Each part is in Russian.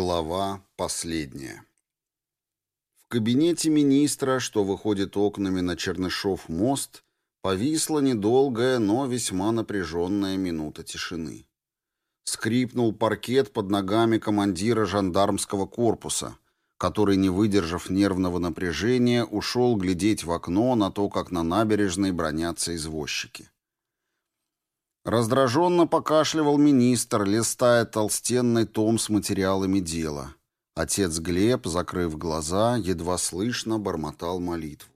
Глава последняя. В кабинете министра, что выходит окнами на Чернышов мост, повисла недолгая, но весьма напряженная минута тишины. Скрипнул паркет под ногами командира жандармского корпуса, который, не выдержав нервного напряжения, ушел глядеть в окно на то, как на набережной бронятся извозчики. Раздраженно покашливал министр, листая толстенный том с материалами дела. Отец Глеб, закрыв глаза, едва слышно бормотал молитву.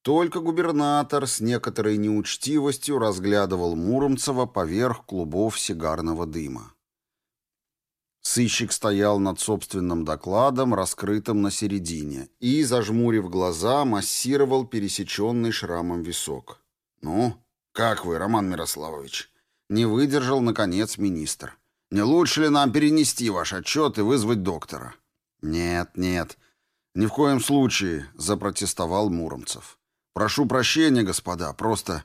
Только губернатор с некоторой неучтивостью разглядывал Муромцева поверх клубов сигарного дыма. Сыщик стоял над собственным докладом, раскрытым на середине, и, зажмурив глаза, массировал пересеченный шрамом висок. «Ну, «Как вы, Роман Мирославович?» Не выдержал, наконец, министр. «Не лучше ли нам перенести ваш отчет и вызвать доктора?» «Нет, нет, ни в коем случае», — запротестовал Муромцев. «Прошу прощения, господа, просто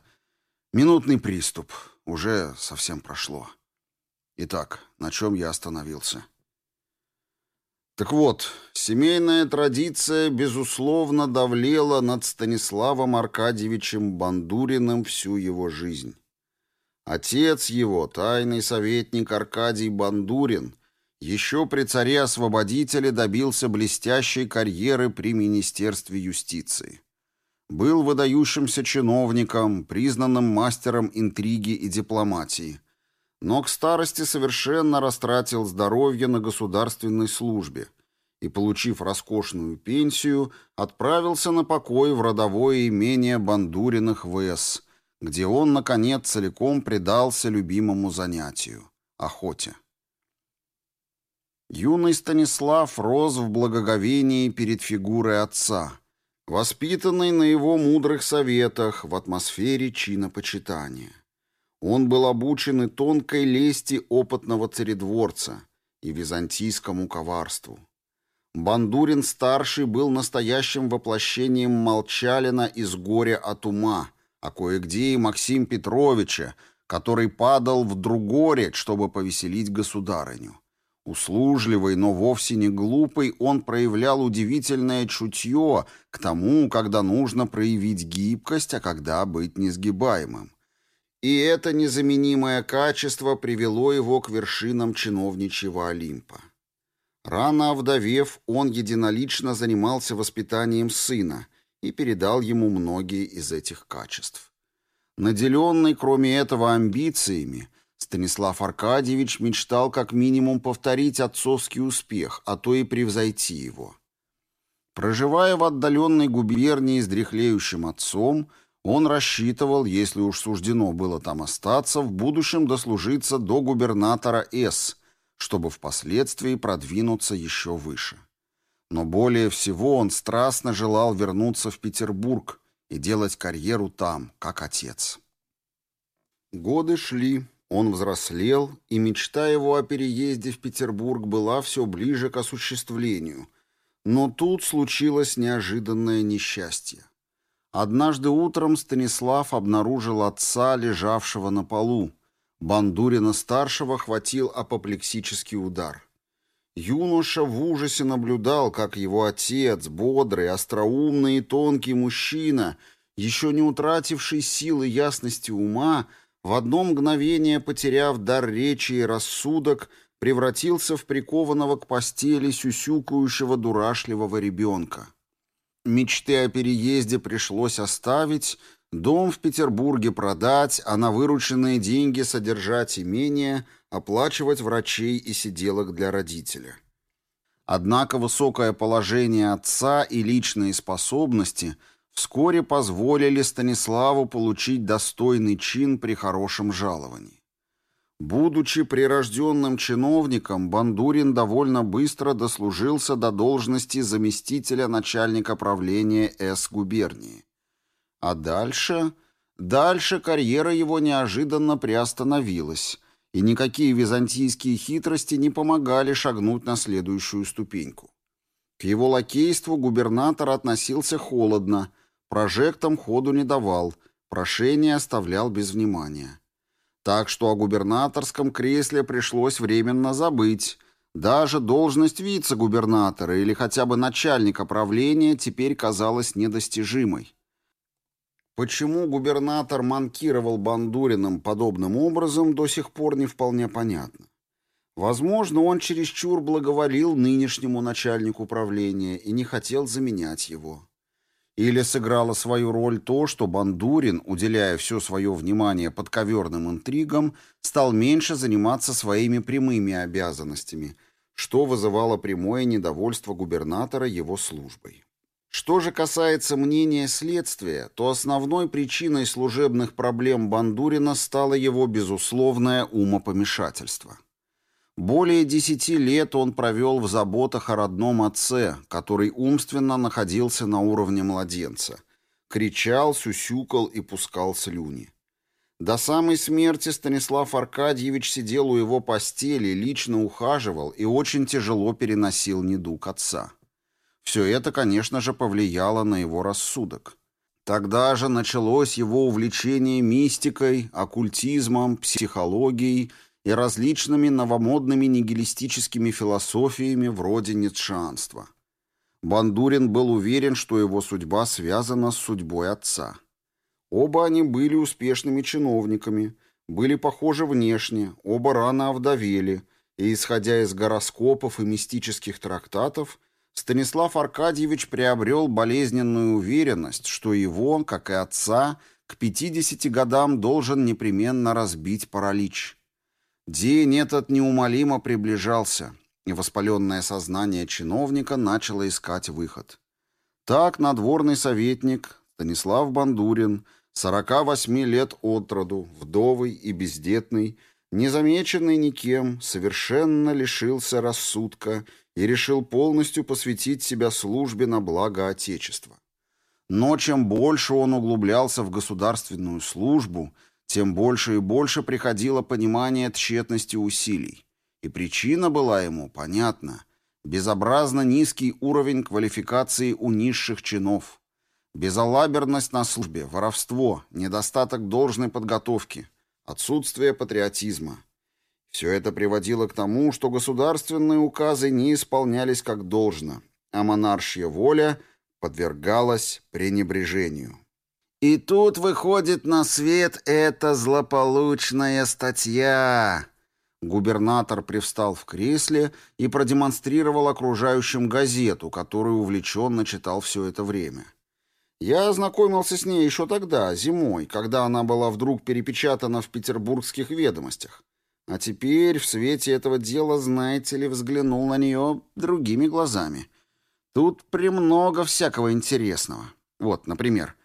минутный приступ. Уже совсем прошло». Итак, на чем я остановился?» Так вот, семейная традиция, безусловно, давлела над Станиславом Аркадьевичем Бандуриным всю его жизнь. Отец его, тайный советник Аркадий Бандурин, еще при царе-освободителе добился блестящей карьеры при Министерстве юстиции. Был выдающимся чиновником, признанным мастером интриги и дипломатии – но к старости совершенно растратил здоровье на государственной службе и, получив роскошную пенсию, отправился на покой в родовое имение Бандуриных ВС, где он, наконец, целиком предался любимому занятию — охоте. Юный Станислав рос в благоговении перед фигурой отца, воспитанный на его мудрых советах в атмосфере чинопочитания. Он был обучен и тонкой лести опытного царедворца и византийскому коварству. Бандурин-старший был настоящим воплощением Молчалина из горя от ума, а кое-где и Максим Петровича, который падал в Другоречь, чтобы повеселить государыню. Услужливый, но вовсе не глупый, он проявлял удивительное чутье к тому, когда нужно проявить гибкость, а когда быть несгибаемым. И это незаменимое качество привело его к вершинам чиновничьего Олимпа. Рано овдовев, он единолично занимался воспитанием сына и передал ему многие из этих качеств. Наделенный, кроме этого, амбициями, Станислав Аркадьевич мечтал как минимум повторить отцовский успех, а то и превзойти его. Проживая в отдаленной губернии с дряхлеющим отцом – он рассчитывал, если уж суждено было там остаться, в будущем дослужиться до губернатора С, чтобы впоследствии продвинуться еще выше. Но более всего он страстно желал вернуться в Петербург и делать карьеру там, как отец. Годы шли, он взрослел, и мечта его о переезде в Петербург была все ближе к осуществлению. Но тут случилось неожиданное несчастье. Однажды утром Станислав обнаружил отца, лежавшего на полу. Бандурина-старшего хватил апоплексический удар. Юноша в ужасе наблюдал, как его отец, бодрый, остроумный и тонкий мужчина, еще не утративший силы ясности ума, в одно мгновение потеряв дар речи и рассудок, превратился в прикованного к постели сюсюкающего дурашливого ребенка. Мечты о переезде пришлось оставить, дом в Петербурге продать, а на вырученные деньги содержать имение, оплачивать врачей и сиделок для родителя. Однако высокое положение отца и личные способности вскоре позволили Станиславу получить достойный чин при хорошем жаловании. Будучи прирожденным чиновником, Бандурин довольно быстро дослужился до должности заместителя начальника правления С. губернии. А дальше... Дальше карьера его неожиданно приостановилась, и никакие византийские хитрости не помогали шагнуть на следующую ступеньку. К его лакейству губернатор относился холодно, прожектом ходу не давал, прошение оставлял без внимания. Так что о губернаторском кресле пришлось временно забыть. Даже должность вице-губернатора или хотя бы начальника правления теперь казалась недостижимой. Почему губернатор манкировал Бандуриным подобным образом, до сих пор не вполне понятно. Возможно, он чересчур благоволил нынешнему начальнику правления и не хотел заменять его. Или сыграло свою роль то, что Бандурин, уделяя все свое внимание подковерным интригам, стал меньше заниматься своими прямыми обязанностями, что вызывало прямое недовольство губернатора его службой. Что же касается мнения следствия, то основной причиной служебных проблем Бандурина стало его безусловное умопомешательство. Более десяти лет он провел в заботах о родном отце, который умственно находился на уровне младенца. Кричал, сюсюкал и пускал слюни. До самой смерти Станислав Аркадьевич сидел у его постели, лично ухаживал и очень тяжело переносил недуг отца. Все это, конечно же, повлияло на его рассудок. Тогда же началось его увлечение мистикой, оккультизмом, психологией – и различными новомодными нигилистическими философиями вроде нетшанства. Бандурин был уверен, что его судьба связана с судьбой отца. Оба они были успешными чиновниками, были похожи внешне, оба рано овдовели, и, исходя из гороскопов и мистических трактатов, Станислав Аркадьевич приобрел болезненную уверенность, что его, как и отца, к 50 годам должен непременно разбить паралич – День этот неумолимо приближался, и воспаленное сознание чиновника начало искать выход. Так надворный советник Станислав Бандурин, 48 лет от роду, вдовый и бездетный, незамеченный никем, совершенно лишился рассудка и решил полностью посвятить себя службе на благо Отечества. Но чем больше он углублялся в государственную службу, тем больше и больше приходило понимание тщетности усилий. И причина была ему понятна. Безобразно низкий уровень квалификации у низших чинов. Безалаберность на службе, воровство, недостаток должной подготовки, отсутствие патриотизма. Все это приводило к тому, что государственные указы не исполнялись как должно, а монаршья воля подвергалась пренебрежению. И тут выходит на свет эта злополучная статья. Губернатор привстал в кресле и продемонстрировал окружающим газету, которую увлеченно читал все это время. Я ознакомился с ней еще тогда, зимой, когда она была вдруг перепечатана в петербургских ведомостях. А теперь в свете этого дела, знаете ли, взглянул на нее другими глазами. Тут премного всякого интересного. Вот, например,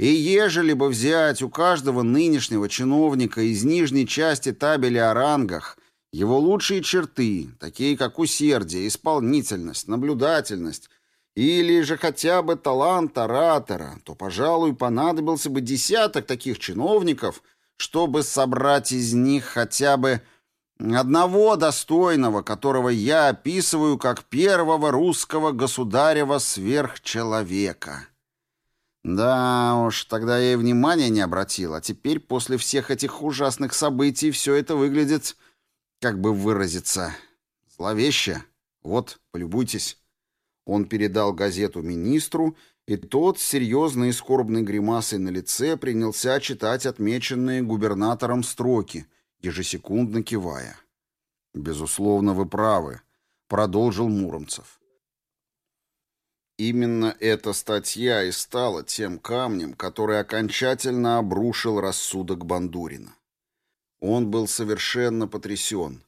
и ежели бы взять у каждого нынешнего чиновника из нижней части табеля о рангах его лучшие черты, такие как усердие, исполнительность, наблюдательность или же хотя бы талант оратора, то, пожалуй, понадобился бы десяток таких чиновников — чтобы собрать из них хотя бы одного достойного, которого я описываю как первого русского государева сверхчеловека. Да уж, тогда я и внимания не обратил, а теперь после всех этих ужасных событий все это выглядит, как бы выразиться, зловеще. Вот, полюбуйтесь. Он передал газету министру, и тот с серьезной и скорбной гримасой на лице принялся читать отмеченные губернатором строки, ежесекундно кивая. «Безусловно, вы правы», — продолжил Муромцев. Именно эта статья и стала тем камнем, который окончательно обрушил рассудок Бандурина. Он был совершенно потрясен,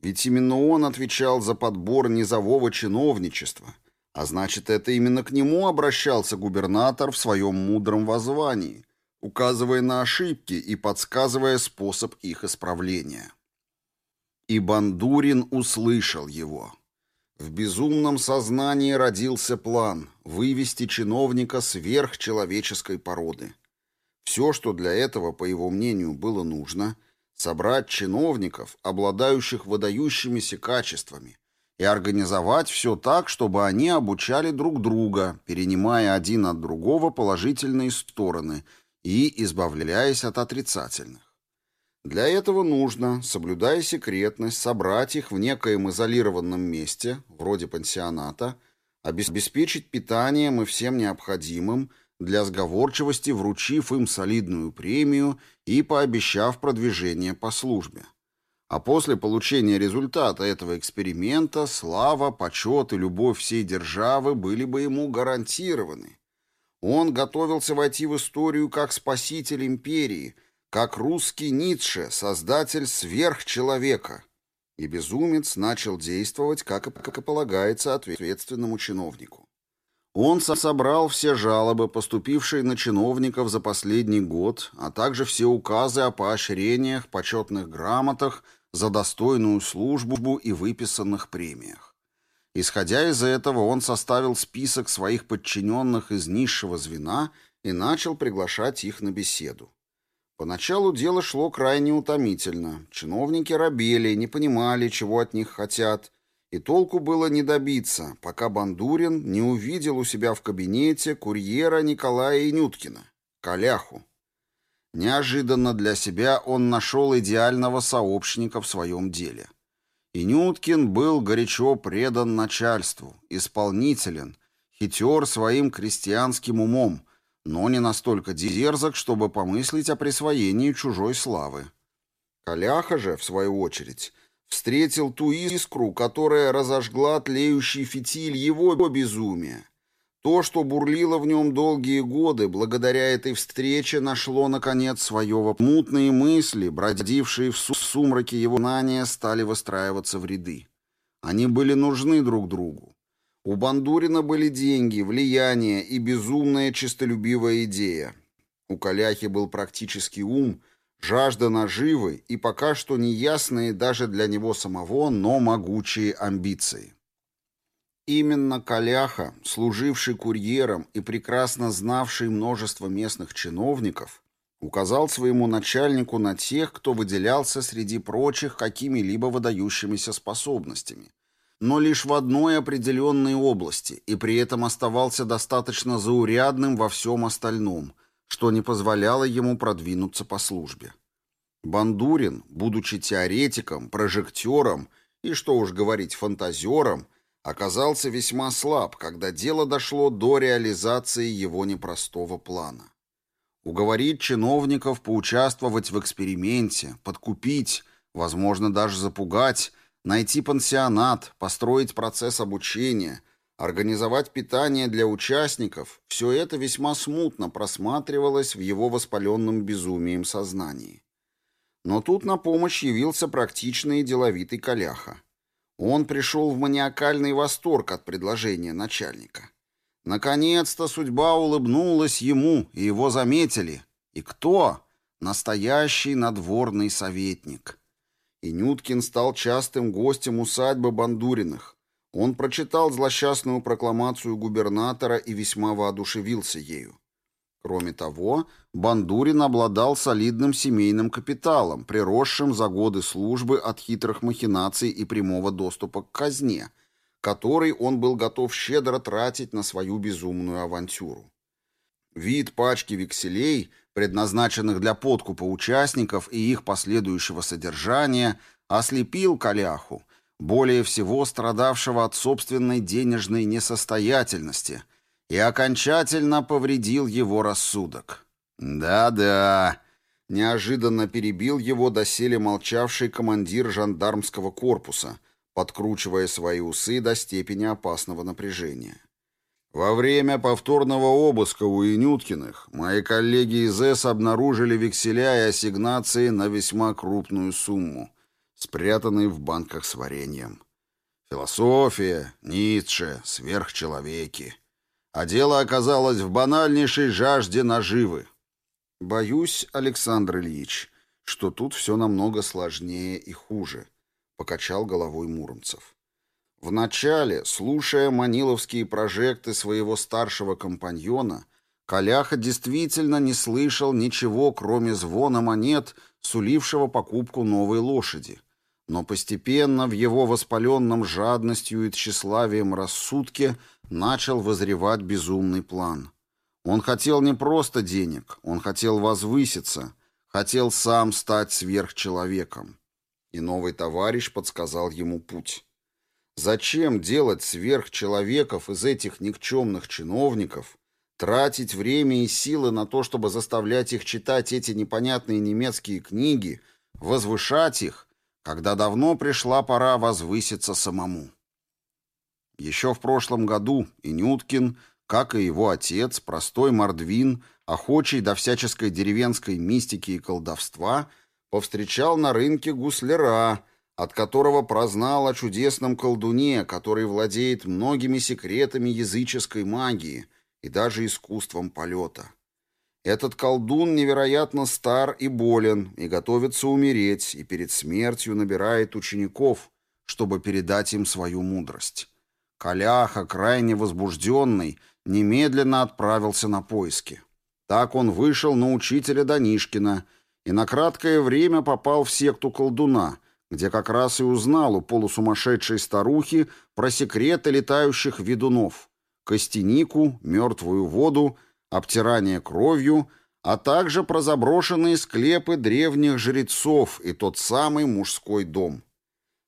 ведь именно он отвечал за подбор низового чиновничества, а значит, это именно к нему обращался губернатор в своем мудром воззвании, указывая на ошибки и подсказывая способ их исправления. И Бандурин услышал его. В безумном сознании родился план вывести чиновника сверхчеловеческой породы. Все, что для этого, по его мнению, было нужно, собрать чиновников, обладающих выдающимися качествами, и организовать все так, чтобы они обучали друг друга, перенимая один от другого положительные стороны и избавляясь от отрицательных. Для этого нужно, соблюдая секретность, собрать их в некоем изолированном месте, вроде пансионата, обеспечить питанием и всем необходимым, для сговорчивости вручив им солидную премию и пообещав продвижение по службе. А после получения результата этого эксперимента слава, почет и любовь всей державы были бы ему гарантированы. Он готовился войти в историю как спаситель империи, как русский Ницше, создатель сверхчеловека. И безумец начал действовать, как и, как и полагается ответственному чиновнику. Он собрал все жалобы, поступившие на чиновников за последний год, а также все указы о поощрениях, почетных грамотах, за достойную службу и выписанных премиях. Исходя из этого, он составил список своих подчиненных из низшего звена и начал приглашать их на беседу. Поначалу дело шло крайне утомительно. Чиновники робели, не понимали, чего от них хотят. И толку было не добиться, пока Бандурин не увидел у себя в кабинете курьера Николая Инюткина, Коляху. Неожиданно для себя он нашел идеального сообщника в своем деле. Инюткин был горячо предан начальству, исполнителен, хитер своим крестьянским умом – но не настолько дерзок, чтобы помыслить о присвоении чужой славы. Коляха же, в свою очередь, встретил ту искру, которая разожгла тлеющий фитиль его безумия, то, что бурлило У Бандурина были деньги, влияние и безумная честолюбивая идея. У Каляхи был практический ум, жажда наживы и пока что неясные даже для него самого, но могучие амбиции. Именно Каляха, служивший курьером и прекрасно знавший множество местных чиновников, указал своему начальнику на тех, кто выделялся среди прочих какими-либо выдающимися способностями – но лишь в одной определенной области, и при этом оставался достаточно заурядным во всем остальном, что не позволяло ему продвинуться по службе. Бандурин, будучи теоретиком, прожектером и, что уж говорить, фантазером, оказался весьма слаб, когда дело дошло до реализации его непростого плана. Уговорить чиновников поучаствовать в эксперименте, подкупить, возможно, даже запугать – найти пансионат, построить процесс обучения, организовать питание для участников – все это весьма смутно просматривалось в его воспаленном безумием сознании. Но тут на помощь явился практичный и деловитый Коляха. Он пришел в маниакальный восторг от предложения начальника. Наконец-то судьба улыбнулась ему, и его заметили. И кто? Настоящий надворный советник и Нюткин стал частым гостем усадьбы Бандуриных. Он прочитал злосчастную прокламацию губернатора и весьма воодушевился ею. Кроме того, Бандурин обладал солидным семейным капиталом, приросшим за годы службы от хитрых махинаций и прямого доступа к казне, который он был готов щедро тратить на свою безумную авантюру. Вид пачки векселей – предназначенных для подкупа участников и их последующего содержания, ослепил Коляху, более всего страдавшего от собственной денежной несостоятельности, и окончательно повредил его рассудок. «Да-да», — неожиданно перебил его доселе молчавший командир жандармского корпуса, подкручивая свои усы до степени опасного напряжения. Во время повторного обыска у Инюткиных мои коллеги из С обнаружили векселя и ассигнации на весьма крупную сумму, спрятанные в банках с вареньем. Философия, Ницше, сверхчеловеки а дело оказалось в банальнейшей жажде наживы. Боюсь, Александр Ильич, что тут все намного сложнее и хуже, покачал головой Муромцев. Вначале, слушая маниловские прожекты своего старшего компаньона, Коляха действительно не слышал ничего, кроме звона монет, сулившего покупку новой лошади. Но постепенно в его воспаленном жадностью и тщеславием рассудке начал возревать безумный план. Он хотел не просто денег, он хотел возвыситься, хотел сам стать сверхчеловеком. И новый товарищ подсказал ему путь. Зачем делать сверхчеловеков из этих никчемных чиновников, тратить время и силы на то, чтобы заставлять их читать эти непонятные немецкие книги, возвышать их, когда давно пришла пора возвыситься самому? Еще в прошлом году Инюткин, как и его отец, простой мордвин, охочий до всяческой деревенской мистики и колдовства, повстречал на рынке гусляра – от которого прознал о чудесном колдуне, который владеет многими секретами языческой магии и даже искусством полета. Этот колдун невероятно стар и болен, и готовится умереть, и перед смертью набирает учеников, чтобы передать им свою мудрость. Каляха, крайне возбужденный, немедленно отправился на поиски. Так он вышел на учителя Данишкина и на краткое время попал в секту колдуна, где как раз и узнал у полусумасшедшей старухи про секреты летающих ведунов, костянику, мертвую воду, обтирание кровью, а также про заброшенные склепы древних жрецов и тот самый мужской дом.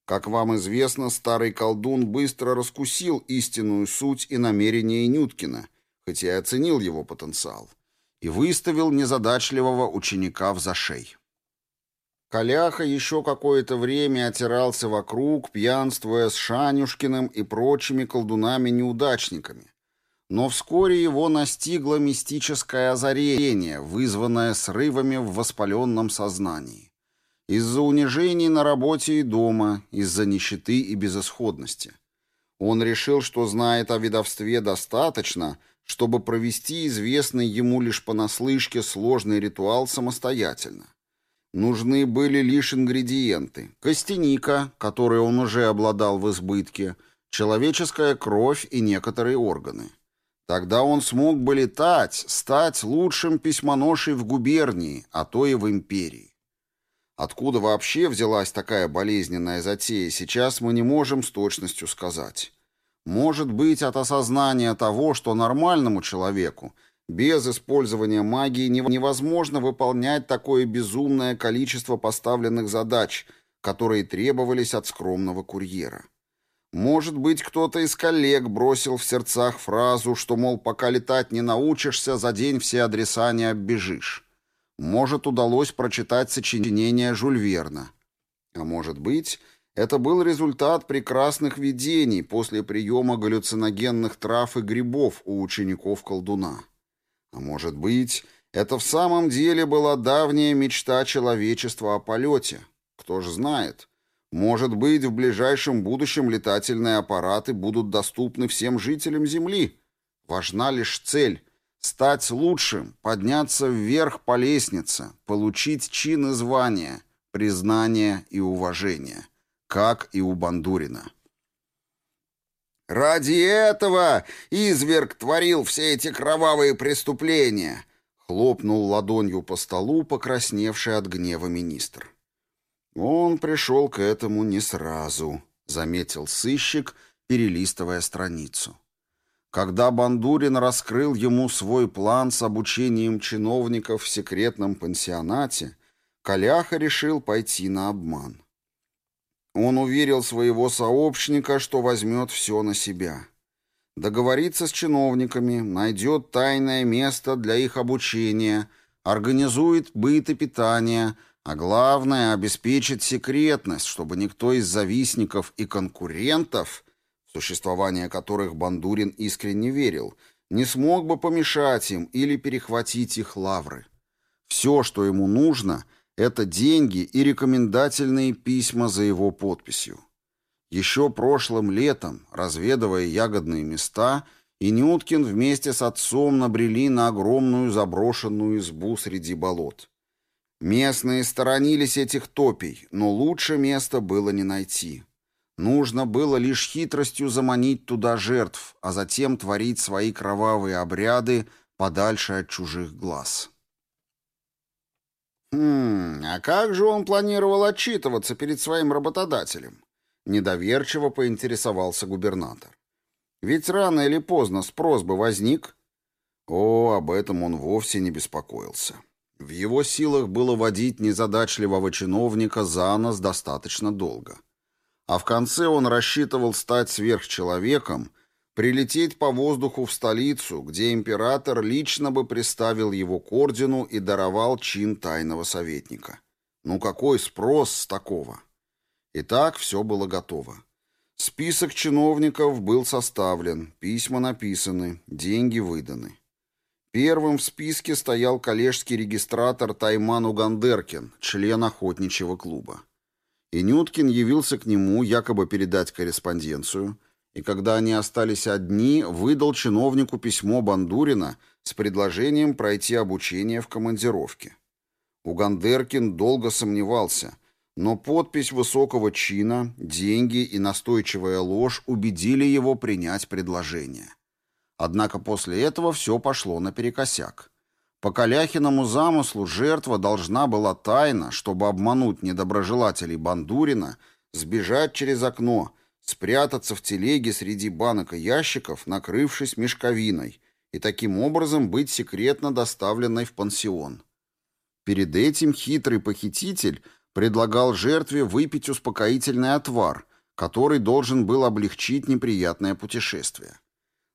Как вам известно, старый колдун быстро раскусил истинную суть и намерения Нюткина, хотя и оценил его потенциал, и выставил незадачливого ученика в зашей. Коляха еще какое-то время отирался вокруг, пьянствуя с Шанюшкиным и прочими колдунами-неудачниками. Но вскоре его настигло мистическое озарение, вызванное срывами в воспаленном сознании. Из-за унижений на работе и дома, из-за нищеты и безысходности. Он решил, что знает о ведовстве достаточно, чтобы провести известный ему лишь понаслышке сложный ритуал самостоятельно. Нужны были лишь ингредиенты. Костяника, которой он уже обладал в избытке, человеческая кровь и некоторые органы. Тогда он смог бы летать, стать лучшим письмоношей в губернии, а то и в империи. Откуда вообще взялась такая болезненная затея, сейчас мы не можем с точностью сказать. Может быть, от осознания того, что нормальному человеку без использования магии невозможно выполнять такое безумное количество поставленных задач, которые требовались от скромного курьера. Может быть, кто-то из коллег бросил в сердцах фразу, что, мол, пока летать не научишься, за день все адреса не оббежишь. Может, удалось прочитать сочинение Жюль Верна. А может быть, это был результат прекрасных видений после приема галлюциногенных трав и грибов у учеников колдуна. А Может быть, это в самом деле была давняя мечта человечества о полете. Кто же знает. Может быть, в ближайшем будущем летательные аппараты будут доступны всем жителям Земли. Важна лишь цель — стать лучшим, подняться вверх по лестнице, получить чин и звание, признание и уважение, как и у Бандурина. «Ради этого изверг творил все эти кровавые преступления!» — хлопнул ладонью по столу, покрасневший от гнева министр. «Он пришел к этому не сразу», — заметил сыщик, перелистывая страницу. Когда Бандурин раскрыл ему свой план с обучением чиновников в секретном пансионате, Коляха решил пойти на обман. Он уверил своего сообщника, что возьмет все на себя. Договорится с чиновниками, найдет тайное место для их обучения, организует быт и питание, а главное – обеспечит секретность, чтобы никто из завистников и конкурентов, в существование которых Бандурин искренне верил, не смог бы помешать им или перехватить их лавры. Все, что ему нужно – это деньги и рекомендательные письма за его подписью. Еще прошлым летом, разведывая ягодные места, Инюткин вместе с отцом набрели на огромную заброшенную избу среди болот. Местные сторонились этих топий, но лучше места было не найти. Нужно было лишь хитростью заманить туда жертв, а затем творить свои кровавые обряды подальше от чужих глаз. Хм, «А как же он планировал отчитываться перед своим работодателем?» Недоверчиво поинтересовался губернатор. «Ведь рано или поздно спрос бы возник». О, об этом он вовсе не беспокоился. В его силах было водить незадачливого чиновника за нос достаточно долго. А в конце он рассчитывал стать сверхчеловеком – Прилететь по воздуху в столицу, где император лично бы приставил его к ордену и даровал чин тайного советника. Ну какой спрос с такого? Итак, все было готово. Список чиновников был составлен, письма написаны, деньги выданы. Первым в списке стоял коллежский регистратор Тайман Угандеркин, член охотничьего клуба. И Нюткин явился к нему якобы передать корреспонденцию – и когда они остались одни, выдал чиновнику письмо Бандурина с предложением пройти обучение в командировке. Угандеркин долго сомневался, но подпись высокого чина, деньги и настойчивая ложь убедили его принять предложение. Однако после этого все пошло наперекосяк. По Коляхиному замыслу жертва должна была тайно, чтобы обмануть недоброжелателей Бандурина, сбежать через окно – спрятаться в телеге среди банок и ящиков, накрывшись мешковиной, и таким образом быть секретно доставленной в пансион. Перед этим хитрый похититель предлагал жертве выпить успокоительный отвар, который должен был облегчить неприятное путешествие.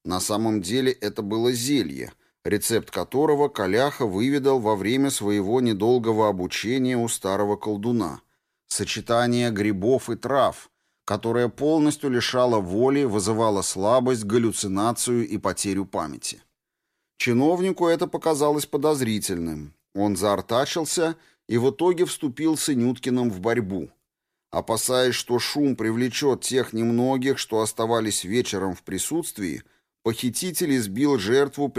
На самом деле это было зелье, рецепт которого Каляха выведал во время своего недолгого обучения у старого колдуна. Сочетание грибов и трав – которое полностью лишало воли, вызывало слабость, галлюцинацию и потерю памяти. Чиновнику это показалось подозрительным. Он заортачился и в итоге вступил с Инюткиным в борьбу. Опасаясь, что шум привлечет тех немногих, что оставались вечером в присутствии, Похититель избил жертву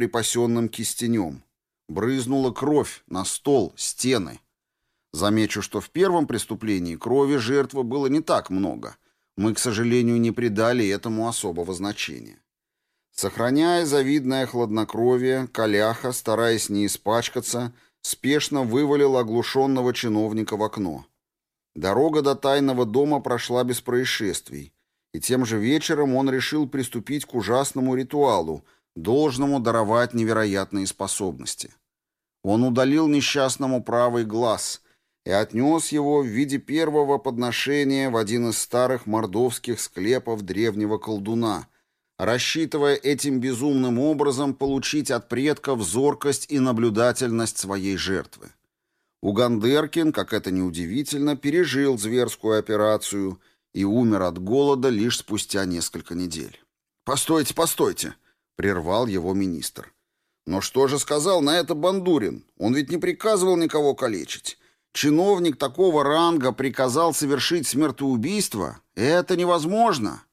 припасенным кистенем. Брызнула кровь на стол, стены. Замечу, что в первом преступлении крови жертвы было не так много. Мы, к сожалению, не придали этому особого значения. Сохраняя завидное хладнокровие, Каляха, стараясь не испачкаться, спешно вывалил оглушенного чиновника в окно. Дорога до тайного дома прошла без происшествий, и тем же вечером он решил приступить к ужасному ритуалу, должному даровать невероятные способности. Он удалил несчастному правый глаз и отнес его в виде первого подношения в один из старых мордовских склепов древнего колдуна, рассчитывая этим безумным образом получить от предков зоркость и наблюдательность своей жертвы. Угандеркин, как это неудивительно, пережил зверскую операцию – и умер от голода лишь спустя несколько недель. «Постойте, постойте!» — прервал его министр. «Но что же сказал на это Бандурин? Он ведь не приказывал никого калечить. Чиновник такого ранга приказал совершить смертоубийство? Это невозможно!»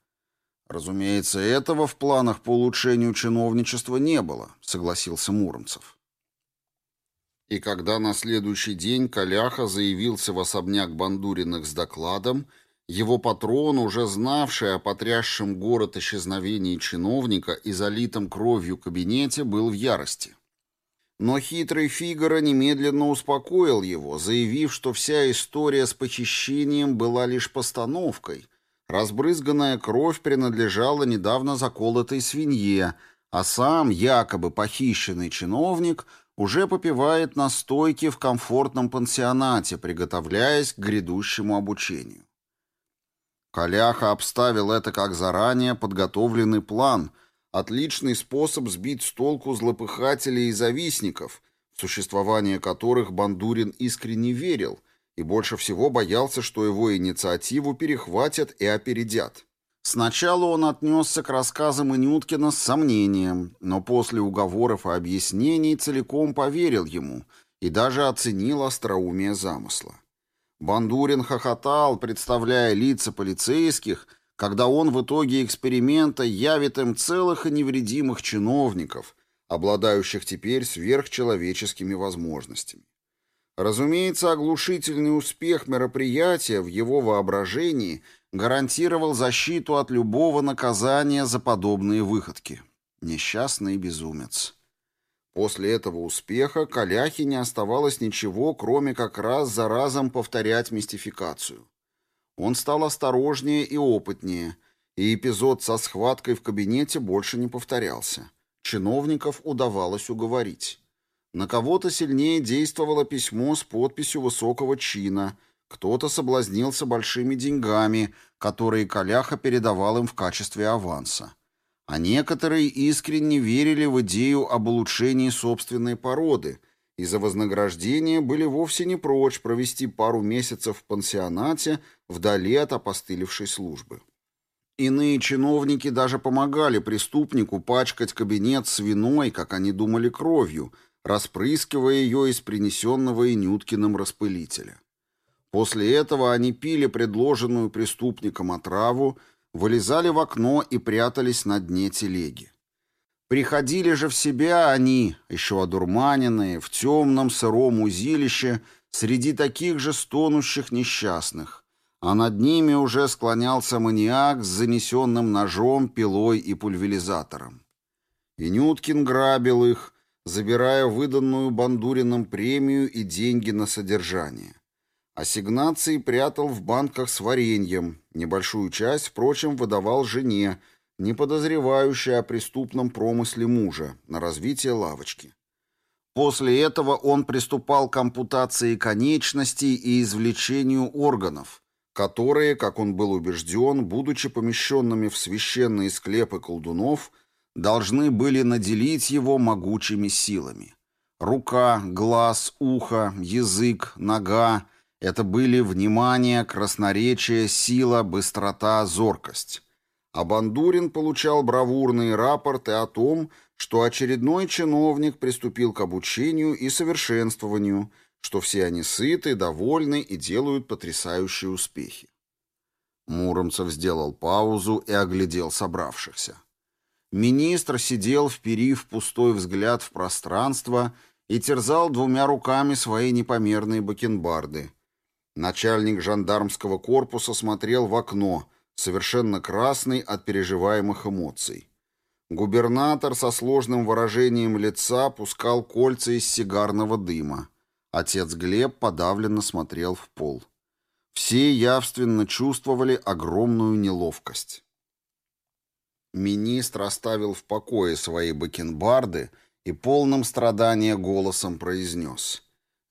«Разумеется, этого в планах по улучшению чиновничества не было», — согласился Муромцев. И когда на следующий день Коляха заявился в особняк Бандуриных с докладом, его патрон, уже знавший о потрясшем город исчезновении чиновника и залитом кровью кабинете, был в ярости. Но хитрый Фигаро немедленно успокоил его, заявив, что вся история с похищением была лишь постановкой. Разбрызганная кровь принадлежала недавно заколотой свинье, а сам якобы похищенный чиновник уже попивает настойки в комфортном пансионате, приготовляясь к грядущему обучению. Каляха обставил это как заранее подготовленный план, отличный способ сбить с толку злопыхателей и завистников, в существование которых Бандурин искренне верил и больше всего боялся, что его инициативу перехватят и опередят. Сначала он отнесся к рассказам Инюткина с сомнением, но после уговоров и объяснений целиком поверил ему и даже оценил остроумие замысла. Бандурин хохотал, представляя лица полицейских – когда он в итоге эксперимента явит им целых и невредимых чиновников, обладающих теперь сверхчеловеческими возможностями. Разумеется, оглушительный успех мероприятия в его воображении гарантировал защиту от любого наказания за подобные выходки. Несчастный безумец. После этого успеха Коляхи не оставалось ничего, кроме как раз за разом повторять мистификацию. Он стал осторожнее и опытнее, и эпизод со схваткой в кабинете больше не повторялся. Чиновников удавалось уговорить. На кого-то сильнее действовало письмо с подписью высокого чина, кто-то соблазнился большими деньгами, которые Коляха передавал им в качестве аванса. А некоторые искренне верили в идею об улучшении собственной породы – и за вознаграждение были вовсе не прочь провести пару месяцев в пансионате вдали от опостылевшей службы. Иные чиновники даже помогали преступнику пачкать кабинет свиной, как они думали, кровью, распрыскивая ее из принесенного Инюткиным распылителя. После этого они пили предложенную преступником отраву, вылезали в окно и прятались на дне телеги. Приходили же в себя они, еще одурманенные, в темном сыром узилище, среди таких же стонущих несчастных. А над ними уже склонялся маниак с занесенным ножом, пилой и пульверизатором. И Нюткин грабил их, забирая выданную Бандуриным премию и деньги на содержание. Ассигнации прятал в банках с вареньем, небольшую часть, впрочем, выдавал жене – не подозревающая о преступном промысле мужа, на развитие лавочки. После этого он приступал к ампутации конечностей и извлечению органов, которые, как он был убежден, будучи помещенными в священные склепы колдунов, должны были наделить его могучими силами. Рука, глаз, ухо, язык, нога — это были внимание, красноречие, сила, быстрота, зоркость. А Бандурин получал бравурные рапорты о том, что очередной чиновник приступил к обучению и совершенствованию, что все они сыты, довольны и делают потрясающие успехи. Муромцев сделал паузу и оглядел собравшихся. Министр сидел, вперив пустой взгляд в пространство и терзал двумя руками свои непомерные бакенбарды. Начальник жандармского корпуса смотрел в окно — совершенно красный от переживаемых эмоций. Губернатор со сложным выражением лица пускал кольца из сигарного дыма. Отец Глеб подавленно смотрел в пол. Все явственно чувствовали огромную неловкость. Министр оставил в покое свои бакенбарды и полным страдания голосом произнес.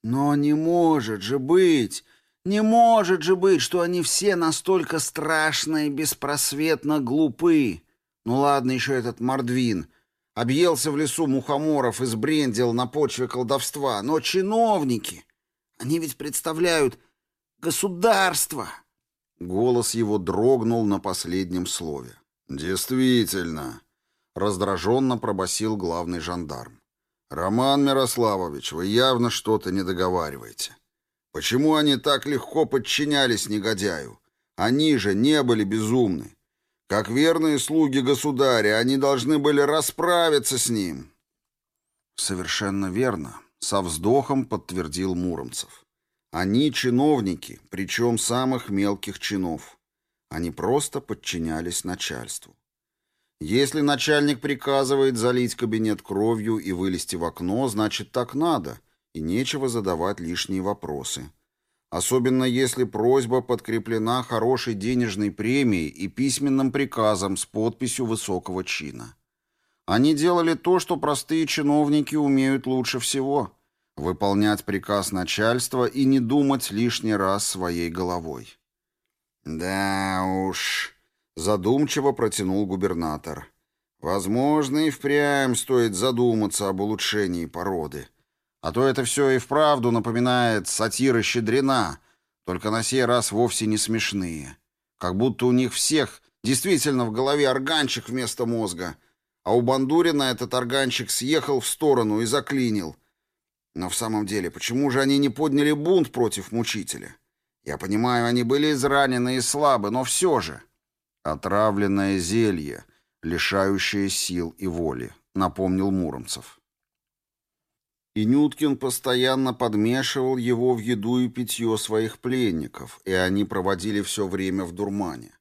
«Но не может же быть, не может же быть, что они все настолько страшно и беспросветно глупы. Ну ладно еще этот Мордвин, Объелся в лесу мухоморов и сбрендил на почве колдовства. Но чиновники, они ведь представляют государство. Голос его дрогнул на последнем слове. «Действительно», — раздраженно пробасил главный жандарм. «Роман Мирославович, вы явно что-то не договариваете. Почему они так легко подчинялись негодяю? Они же не были безумны. Как верные слуги государя, они должны были расправиться с ним. Совершенно верно, со вздохом подтвердил Муромцев. Они чиновники, причем самых мелких чинов. Они просто подчинялись начальству. Если начальник приказывает залить кабинет кровью и вылезти в окно, значит так надо — и нечего задавать лишние вопросы. Особенно если просьба подкреплена хорошей денежной премией и письменным приказом с подписью высокого чина. Они делали то, что простые чиновники умеют лучше всего – выполнять приказ начальства и не думать лишний раз своей головой. «Да уж», – задумчиво протянул губернатор. «Возможно, и впрямь стоит задуматься об улучшении породы». А то это все и вправду напоминает сатиры Щедрина, только на сей раз вовсе не смешные. Как будто у них всех действительно в голове органчик вместо мозга, а у Бандурина этот органчик съехал в сторону и заклинил. Но в самом деле, почему же они не подняли бунт против мучителя? Я понимаю, они были изранены и слабы, но все же... «Отравленное зелье, лишающее сил и воли», — напомнил Муромцев. и Нюткин постоянно подмешивал его в еду и питье своих пленников, и они проводили все время в дурмане.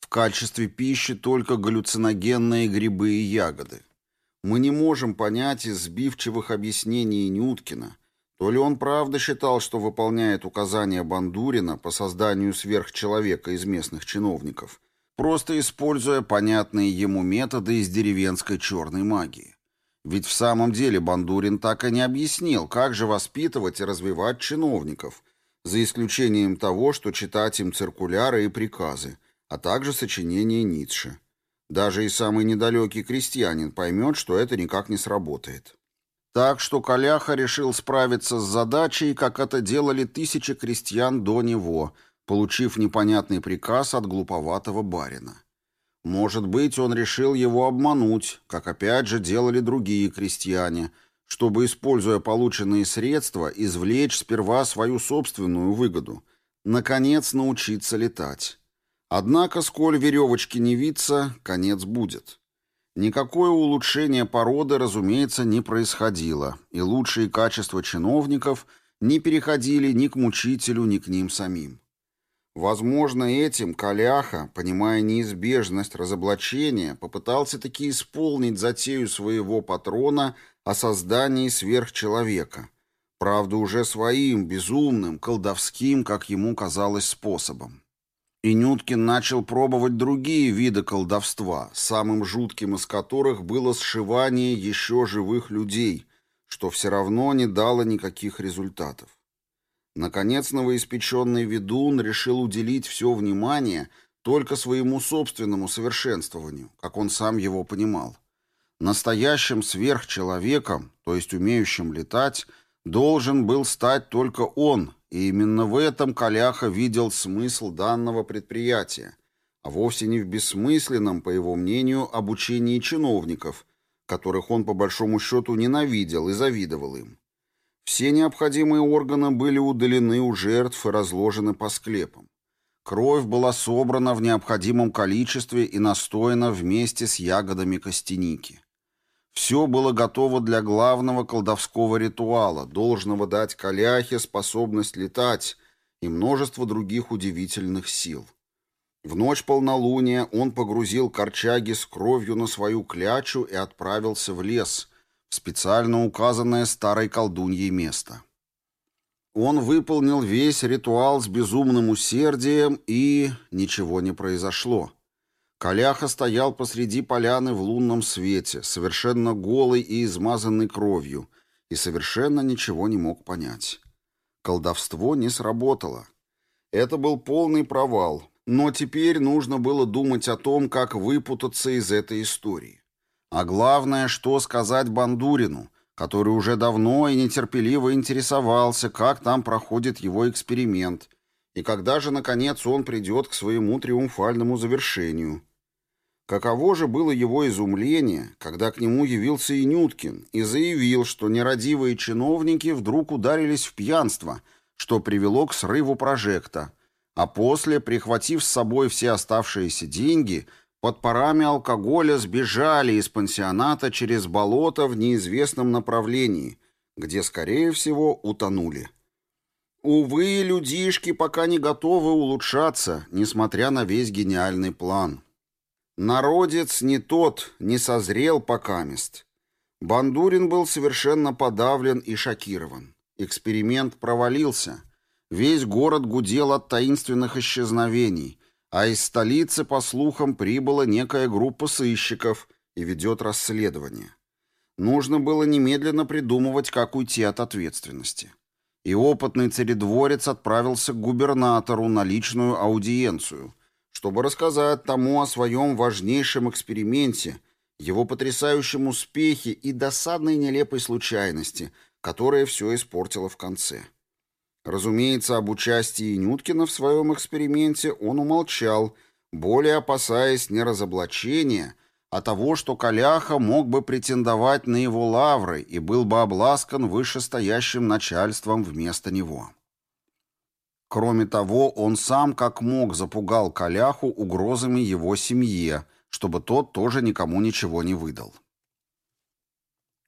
В качестве пищи только галлюциногенные грибы и ягоды. Мы не можем понять из сбивчивых объяснений Нюткина, то ли он правда считал, что выполняет указания Бандурина по созданию сверхчеловека из местных чиновников, просто используя понятные ему методы из деревенской черной магии Ведь в самом деле Бандурин так и не объяснил, как же воспитывать и развивать чиновников, за исключением того, что читать им циркуляры и приказы, а также сочинения Ницше. Даже и самый недалекий крестьянин поймет, что это никак не сработает. Так что Коляха решил справиться с задачей, как это делали тысячи крестьян до него, получив непонятный приказ от глуповатого барина. Может быть, он решил его обмануть, как опять же делали другие крестьяне, чтобы, используя полученные средства, извлечь сперва свою собственную выгоду, наконец научиться летать. Однако, сколь веревочки не виться, конец будет. Никакое улучшение породы, разумеется, не происходило, и лучшие качества чиновников не переходили ни к мучителю, ни к ним самим. Возможно, этим Каляха, понимая неизбежность разоблачения, попытался таки исполнить затею своего патрона о создании сверхчеловека, правда, уже своим, безумным, колдовским, как ему казалось, способом. И Нюткин начал пробовать другие виды колдовства, самым жутким из которых было сшивание еще живых людей, что все равно не дало никаких результатов. Наконец новоиспеченный ведун решил уделить все внимание только своему собственному совершенствованию, как он сам его понимал. Настоящим сверхчеловеком, то есть умеющим летать, должен был стать только он, и именно в этом Каляха видел смысл данного предприятия, а вовсе не в бессмысленном, по его мнению, обучении чиновников, которых он по большому счету ненавидел и завидовал им. Все необходимые органы были удалены у жертв и разложены по склепам. Кровь была собрана в необходимом количестве и настоена вместе с ягодами костяники. Все было готово для главного колдовского ритуала, должного дать Каляхе способность летать и множество других удивительных сил. В ночь полнолуния он погрузил корчаги с кровью на свою клячу и отправился в лес – специально указанное старой колдуньей место. Он выполнил весь ритуал с безумным усердием, и ничего не произошло. Коляха стоял посреди поляны в лунном свете, совершенно голый и измазанный кровью, и совершенно ничего не мог понять. Колдовство не сработало. Это был полный провал, но теперь нужно было думать о том, как выпутаться из этой истории. А главное, что сказать Бандурину, который уже давно и нетерпеливо интересовался, как там проходит его эксперимент, и когда же, наконец, он придет к своему триумфальному завершению. Каково же было его изумление, когда к нему явился и Нюткин и заявил, что нерадивые чиновники вдруг ударились в пьянство, что привело к срыву прожекта, а после, прихватив с собой все оставшиеся деньги – под парами алкоголя сбежали из пансионата через болото в неизвестном направлении, где, скорее всего, утонули. Увы, людишки пока не готовы улучшаться, несмотря на весь гениальный план. Народец не тот, не созрел покамест. Бандурин был совершенно подавлен и шокирован. Эксперимент провалился. Весь город гудел от таинственных исчезновений а из столицы, по слухам, прибыла некая группа сыщиков и ведет расследование. Нужно было немедленно придумывать, как уйти от ответственности. И опытный царедворец отправился к губернатору на личную аудиенцию, чтобы рассказать тому о своем важнейшем эксперименте, его потрясающем успехе и досадной нелепой случайности, которая все испортила в конце. Разумеется, об участии Нюткина в своем эксперименте он умолчал, более опасаясь не разоблачения, а того, что Каляха мог бы претендовать на его лавры и был бы обласкан вышестоящим начальством вместо него.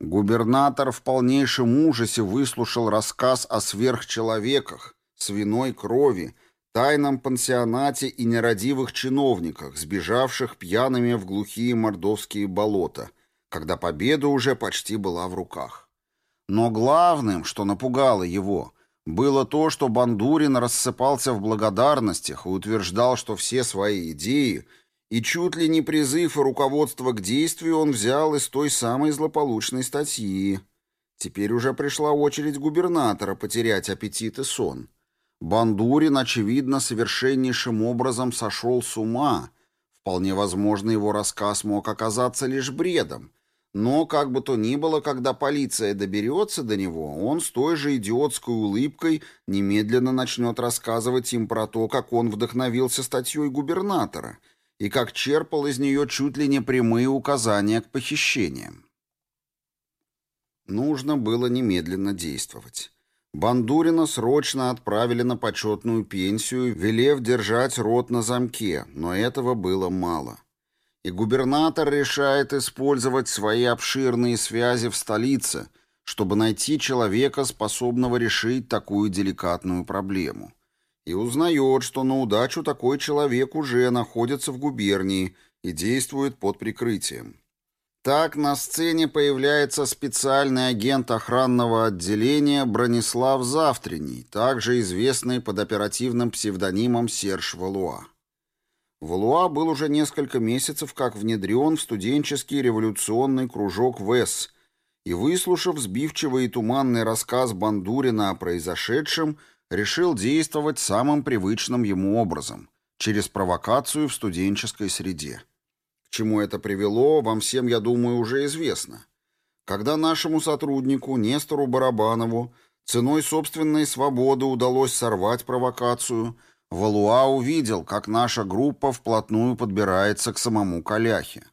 Кроме того, он сам как мог запугал Каляху угрозами его семье, чтобы тот тоже никому ничего не выдал. Губернатор в полнейшем ужасе выслушал рассказ о сверхчеловеках, свиной крови, тайном пансионате и нерадивых чиновниках, сбежавших пьяными в глухие мордовские болота, когда победа уже почти была в руках. Но главным, что напугало его, было то, что Бандурин рассыпался в благодарностях и утверждал, что все свои идеи И чуть ли не призыв и руководство к действию он взял из той самой злополучной статьи. Теперь уже пришла очередь губернатора потерять аппетит и сон. Бандурин, очевидно, совершеннейшим образом сошел с ума. Вполне возможно, его рассказ мог оказаться лишь бредом. Но, как бы то ни было, когда полиция доберется до него, он с той же идиотской улыбкой немедленно начнет рассказывать им про то, как он вдохновился статьей губернатора — и как черпал из нее чуть ли не прямые указания к похищениям. Нужно было немедленно действовать. Бандурина срочно отправили на почетную пенсию, велев держать рот на замке, но этого было мало. И губернатор решает использовать свои обширные связи в столице, чтобы найти человека, способного решить такую деликатную проблему – и узнает, что на удачу такой человек уже находится в губернии и действует под прикрытием. Так на сцене появляется специальный агент охранного отделения Бронислав Завтрений, также известный под оперативным псевдонимом Серж Валуа. Валуа был уже несколько месяцев как внедрен в студенческий революционный кружок ВЭС, и, выслушав сбивчивый и туманный рассказ Бандурина о произошедшем, решил действовать самым привычным ему образом – через провокацию в студенческой среде. К чему это привело, вам всем, я думаю, уже известно. Когда нашему сотруднику Нестору Барабанову ценой собственной свободы удалось сорвать провокацию, Валуа увидел, как наша группа вплотную подбирается к самому Каляхе.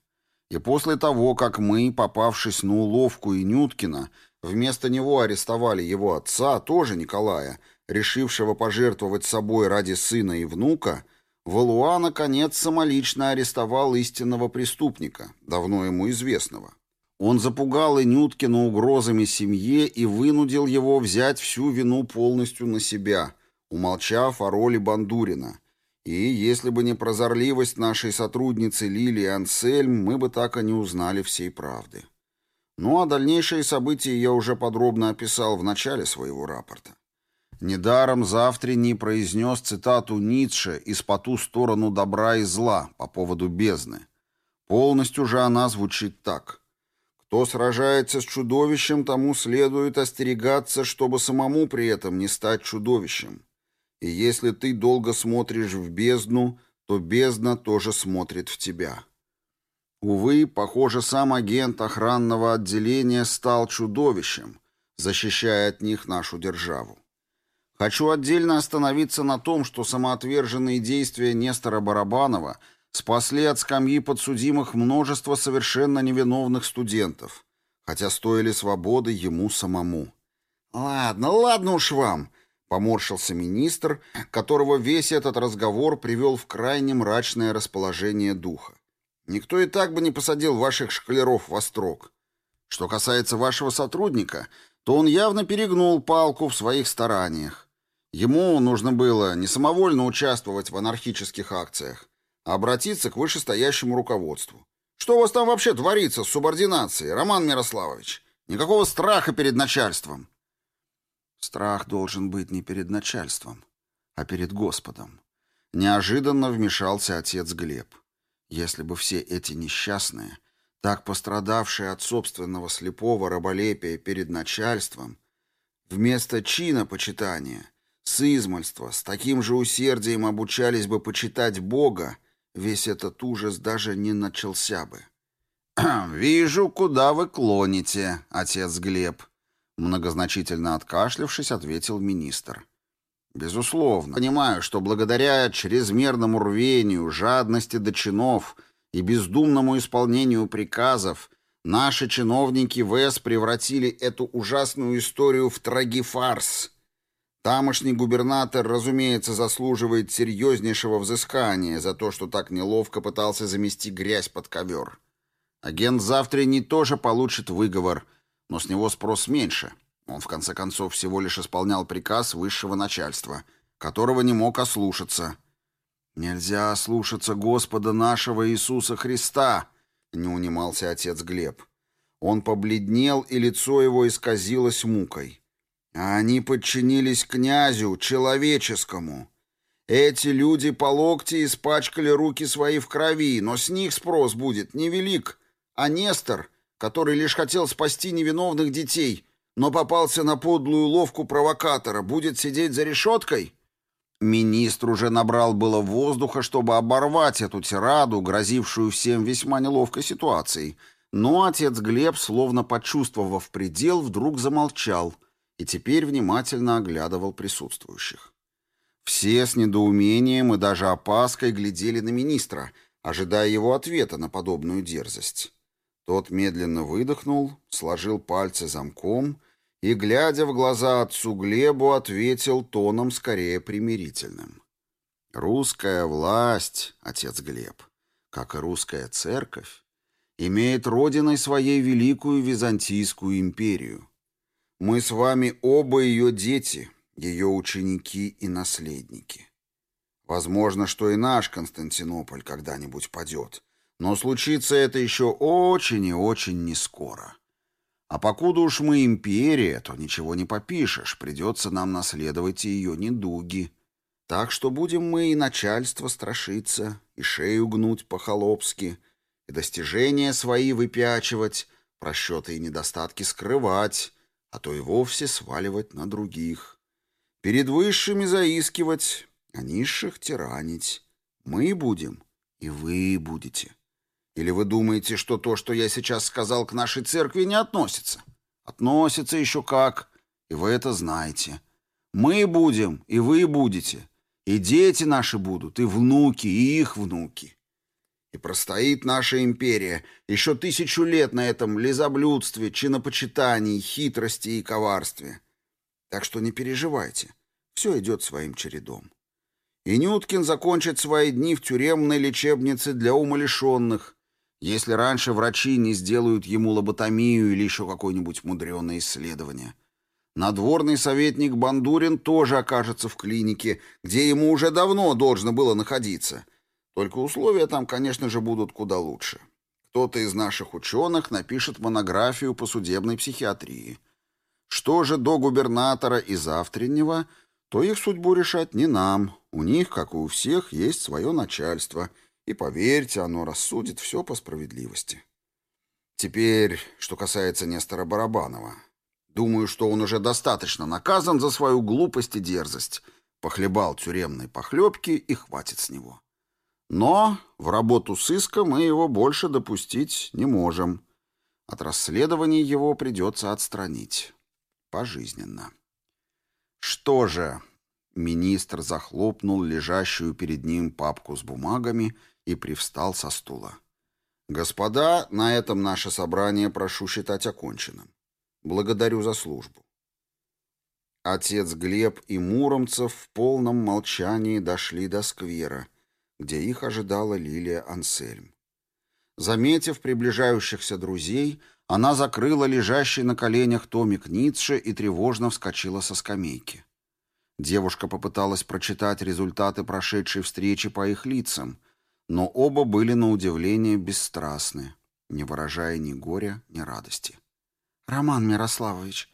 И после того, как мы, попавшись на уловку и Нюткина, вместо него арестовали его отца, тоже Николая, решившего пожертвовать собой ради сына и внука, Валуа, наконец, самолично арестовал истинного преступника, давно ему известного. Он запугал и Инюткина угрозами семье и вынудил его взять всю вину полностью на себя, умолчав о роли Бандурина. И если бы не прозорливость нашей сотрудницы Лилии Ансельм, мы бы так и не узнали всей правды. Ну а дальнейшие события я уже подробно описал в начале своего рапорта. Недаром завтра не произнес цитату Ницше «Из по ту сторону добра и зла» по поводу бездны. Полностью же она звучит так. «Кто сражается с чудовищем, тому следует остерегаться, чтобы самому при этом не стать чудовищем. И если ты долго смотришь в бездну, то бездна тоже смотрит в тебя». Увы, похоже, сам агент охранного отделения стал чудовищем, защищая от них нашу державу. Хочу отдельно остановиться на том, что самоотверженные действия Нестора Барабанова спасли от скамьи подсудимых множество совершенно невиновных студентов, хотя стоили свободы ему самому. «Ладно, ладно уж вам!» — поморщился министр, которого весь этот разговор привел в крайне мрачное расположение духа. «Никто и так бы не посадил ваших шкалеров во строк. Что касается вашего сотрудника, то он явно перегнул палку в своих стараниях. Ему нужно было не самовольно участвовать в анархических акциях, а обратиться к вышестоящему руководству. «Что у вас там вообще творится с субординацией, Роман Мирославович? Никакого страха перед начальством!» Страх должен быть не перед начальством, а перед Господом. Неожиданно вмешался отец Глеб. Если бы все эти несчастные, так пострадавшие от собственного слепого раболепия перед начальством, вместо чина почитания — с измольства, с таким же усердием обучались бы почитать Бога, весь этот ужас даже не начался бы. «Вижу, куда вы клоните, отец Глеб», — многозначительно откашлявшись, ответил министр. «Безусловно. Понимаю, что благодаря чрезмерному рвению, жадности до чинов и бездумному исполнению приказов наши чиновники ВС превратили эту ужасную историю в трагифарс» Тамошний губернатор, разумеется, заслуживает серьезнейшего взыскания за то, что так неловко пытался замести грязь под ковер. Агент завтра не тоже получит выговор, но с него спрос меньше. Он, в конце концов, всего лишь исполнял приказ высшего начальства, которого не мог ослушаться. «Нельзя ослушаться Господа нашего Иисуса Христа», — не унимался отец Глеб. Он побледнел, и лицо его исказилось мукой. А Они подчинились князю, человеческому. Эти люди по локти испачкали руки свои в крови, но с них спрос будет невелик. А Нестор, который лишь хотел спасти невиновных детей, но попался на подлую ловку провокатора, будет сидеть за решеткой? Министр уже набрал было воздуха, чтобы оборвать эту тираду, грозившую всем весьма неловкой ситуацией. Но отец Глеб, словно почувствовав предел, вдруг замолчал — и теперь внимательно оглядывал присутствующих. Все с недоумением и даже опаской глядели на министра, ожидая его ответа на подобную дерзость. Тот медленно выдохнул, сложил пальцы замком и, глядя в глаза отцу Глебу, ответил тоном скорее примирительным. «Русская власть, отец Глеб, как и русская церковь, имеет родиной своей великую Византийскую империю. Мы с вами оба ее дети, ее ученики и наследники. Возможно, что и наш Константинополь когда-нибудь падет, но случится это еще очень и очень нескоро. А покуда уж мы империя, то ничего не попишешь, придется нам наследовать ее недуги. Так что будем мы и начальство страшиться, и шею гнуть по-холопски, и достижения свои выпячивать, просчеты и недостатки скрывать, а то и вовсе сваливать на других. Перед высшими заискивать, а низших тиранить. Мы будем, и вы будете. Или вы думаете, что то, что я сейчас сказал, к нашей церкви не относится? Относится еще как, и вы это знаете. Мы будем, и вы будете. И дети наши будут, и внуки, и их внуки. И простоит наша империя еще тысячу лет на этом лизоблюдстве, чинопочитании, хитрости и коварстве. Так что не переживайте, все идет своим чередом. И Нюткин закончит свои дни в тюремной лечебнице для умалишенных, если раньше врачи не сделают ему лоботомию или еще какое-нибудь мудреное исследование. Надворный советник Бандурин тоже окажется в клинике, где ему уже давно должно было находиться — Только условия там, конечно же, будут куда лучше. Кто-то из наших ученых напишет монографию по судебной психиатрии. Что же до губернатора и завтреннего, то их судьбу решать не нам. У них, Но в работу сыска мы его больше допустить не можем. От расследования его придется отстранить. Пожизненно. Что же? Министр захлопнул лежащую перед ним папку с бумагами и привстал со стула. «Господа, на этом наше собрание прошу считать оконченным. Благодарю за службу». Отец Глеб и Муромцев в полном молчании дошли до сквера — где их ожидала Лилия Ансельм. Заметив приближающихся друзей, она закрыла лежащий на коленях томик Ницше и тревожно вскочила со скамейки. Девушка попыталась прочитать результаты прошедшей встречи по их лицам, но оба были на удивление бесстрастны, не выражая ни горя, ни радости. «Роман Мирославович,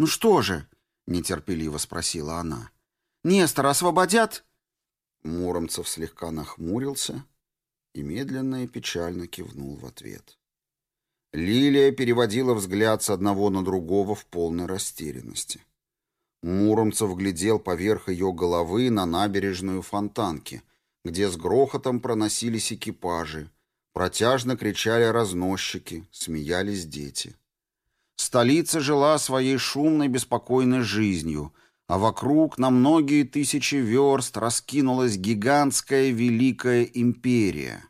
ну что же?» — нетерпеливо спросила она. «Нестор освободят?» Муромцев слегка нахмурился и медленно и печально кивнул в ответ. Лилия переводила взгляд с одного на другого в полной растерянности. Муромцев глядел поверх ее головы на набережную Фонтанки, где с грохотом проносились экипажи, протяжно кричали разносчики, смеялись дети. Столица жила своей шумной, беспокойной жизнью — а вокруг на многие тысячи верст раскинулась гигантская великая империя.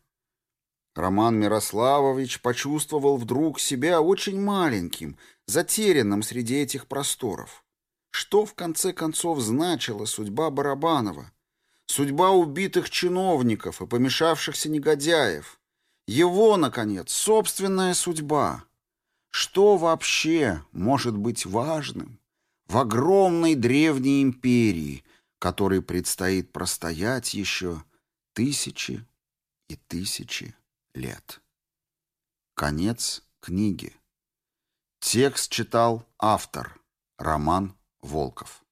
Роман Мирославович почувствовал вдруг себя очень маленьким, затерянным среди этих просторов. Что, в конце концов, значила судьба Барабанова — Судьба убитых чиновников и помешавшихся негодяев. Его, наконец, собственная судьба. Что вообще может быть важным в огромной древней империи, которой предстоит простоять еще тысячи и тысячи лет? Конец книги. Текст читал автор Роман Волков.